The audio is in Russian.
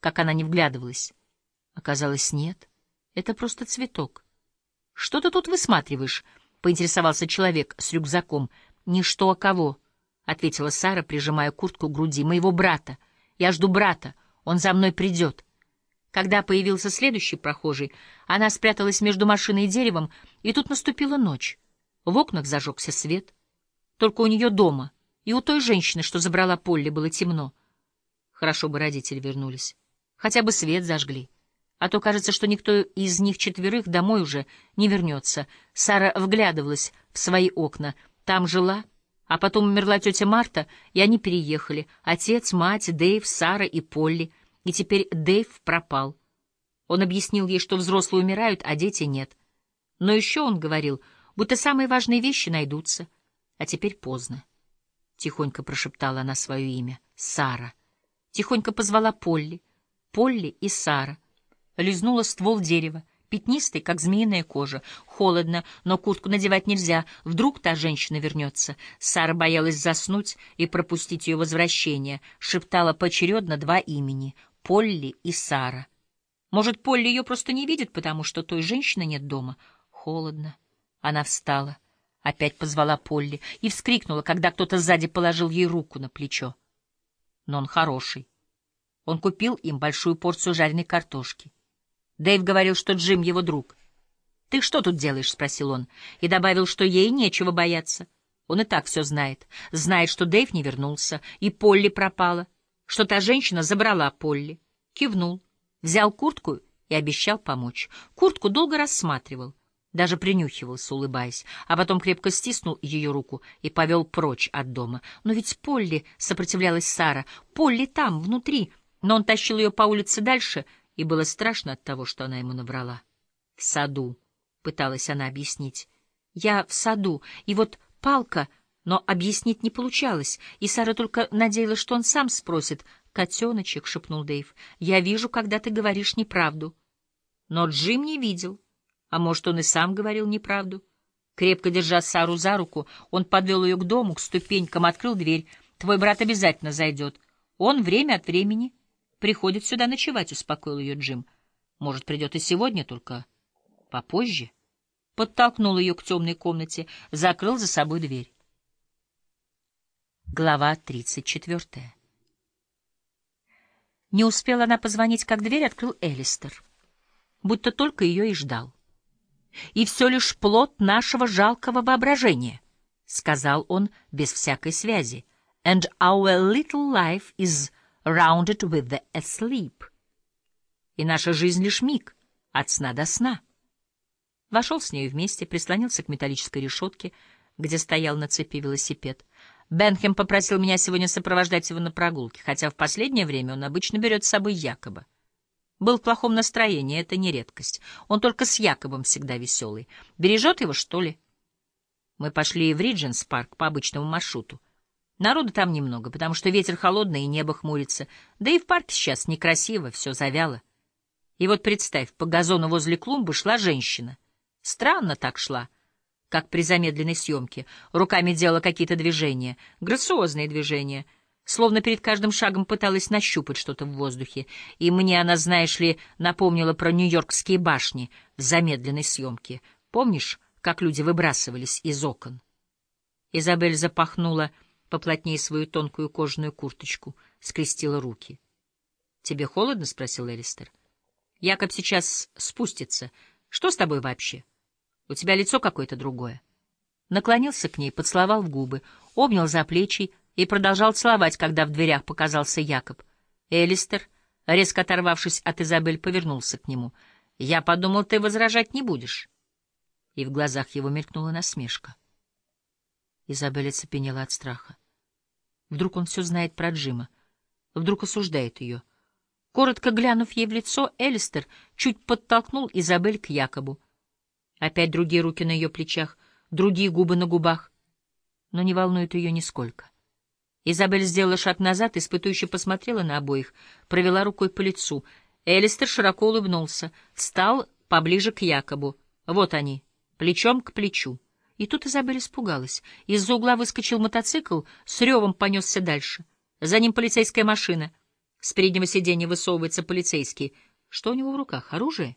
как она не вглядывалась. Оказалось, нет. Это просто цветок. — Что ты тут высматриваешь? — поинтересовался человек с рюкзаком. — Ничто, а кого? — ответила Сара, прижимая куртку к груди. — Моего брата. Я жду брата. Он за мной придет. Когда появился следующий прохожий, она спряталась между машиной и деревом, и тут наступила ночь. В окнах зажегся свет. Только у нее дома и у той женщины, что забрала Полли, было темно. Хорошо бы родители вернулись. Хотя бы свет зажгли. А то кажется, что никто из них четверых домой уже не вернется. Сара вглядывалась в свои окна. Там жила, а потом умерла тетя Марта, и они переехали. Отец, мать, Дэйв, Сара и Полли. И теперь Дэйв пропал. Он объяснил ей, что взрослые умирают, а дети нет. Но еще он говорил, будто самые важные вещи найдутся. А теперь поздно. Тихонько прошептала она свое имя. Сара. Тихонько позвала Полли. Полли и Сара. Лизнула ствол дерева, пятнистый, как змеиная кожа. Холодно, но куртку надевать нельзя. Вдруг та женщина вернется. Сара боялась заснуть и пропустить ее возвращение. Шептала поочередно два имени — Полли и Сара. Может, Полли ее просто не видит, потому что той женщины нет дома? Холодно. Она встала. Опять позвала Полли и вскрикнула, когда кто-то сзади положил ей руку на плечо. Но он хороший. Он купил им большую порцию жареной картошки. Дэйв говорил, что Джим его друг. «Ты что тут делаешь?» — спросил он, и добавил, что ей нечего бояться. Он и так все знает. Знает, что Дэйв не вернулся, и Полли пропала, что та женщина забрала Полли. Кивнул, взял куртку и обещал помочь. Куртку долго рассматривал, даже принюхивался, улыбаясь, а потом крепко стиснул ее руку и повел прочь от дома. Но ведь Полли, — сопротивлялась Сара, — Полли там, внутри, но он тащил ее по улице дальше — и было страшно от того, что она ему набрала. — В саду, — пыталась она объяснить. — Я в саду, и вот палка... Но объяснить не получалось, и Сара только надеялась, что он сам спросит. «Котеночек», — шепнул Дэйв, — «я вижу, когда ты говоришь неправду». Но Джим не видел, а может, он и сам говорил неправду. Крепко держа Сару за руку, он подвел ее к дому, к ступенькам, открыл дверь. «Твой брат обязательно зайдет. Он время от времени приходит сюда ночевать, — успокоил ее Джим. Может, придет и сегодня, только попозже. Подтолкнул ее к темной комнате, закрыл за собой дверь. Глава тридцать четвертая. Не успела она позвонить, как дверь открыл Элистер, будто только ее и ждал. «И все лишь плод нашего жалкого воображения», — сказал он без всякой связи. «And our little life is rounded with the asleep. И наша жизнь лишь миг, от сна до сна. Вошел с ней вместе, прислонился к металлической решетке, где стоял на цепи велосипед. Бенхем попросил меня сегодня сопровождать его на прогулке, хотя в последнее время он обычно берет с собой Якоба. Был в плохом настроении, это не редкость. Он только с Якобом всегда веселый. Бережет его, что ли? Мы пошли в Ридженс парк по обычному маршруту. Народу там немного, потому что ветер холодный и небо хмурится. Да и в парке сейчас некрасиво, все завяло. И вот представь, по газону возле клумбы шла женщина. Странно так шла, как при замедленной съемке. Руками делала какие-то движения, грациозные движения, словно перед каждым шагом пыталась нащупать что-то в воздухе. И мне она, знаешь ли, напомнила про нью-йоркские башни в замедленной съемке. Помнишь, как люди выбрасывались из окон? Изабель запахнула поплотнее свою тонкую кожаную курточку, скрестила руки. — Тебе холодно? — спросил Элистер. — Якоб сейчас спустится. Что с тобой вообще? У тебя лицо какое-то другое. Наклонился к ней, поцеловал в губы, обнял за плечи и продолжал целовать, когда в дверях показался Якоб. Элистер, резко оторвавшись от Изабель, повернулся к нему. — Я подумал, ты возражать не будешь. И в глазах его мелькнула насмешка. Изабель оцепенела от страха. Вдруг он все знает про Джима. Вдруг осуждает ее. Коротко глянув ей в лицо, Элистер чуть подтолкнул Изабель к Якобу. Опять другие руки на ее плечах, другие губы на губах. Но не волнует ее нисколько. Изабель сделала шаг назад, испытующе посмотрела на обоих, провела рукой по лицу. Элистер широко улыбнулся, встал поближе к Якобу. Вот они, плечом к плечу. И тут Изабель испугалась. Из-за угла выскочил мотоцикл, с ревом понесся дальше. За ним полицейская машина. С переднего сиденья высовывается полицейский. Что у него в руках? Оружие?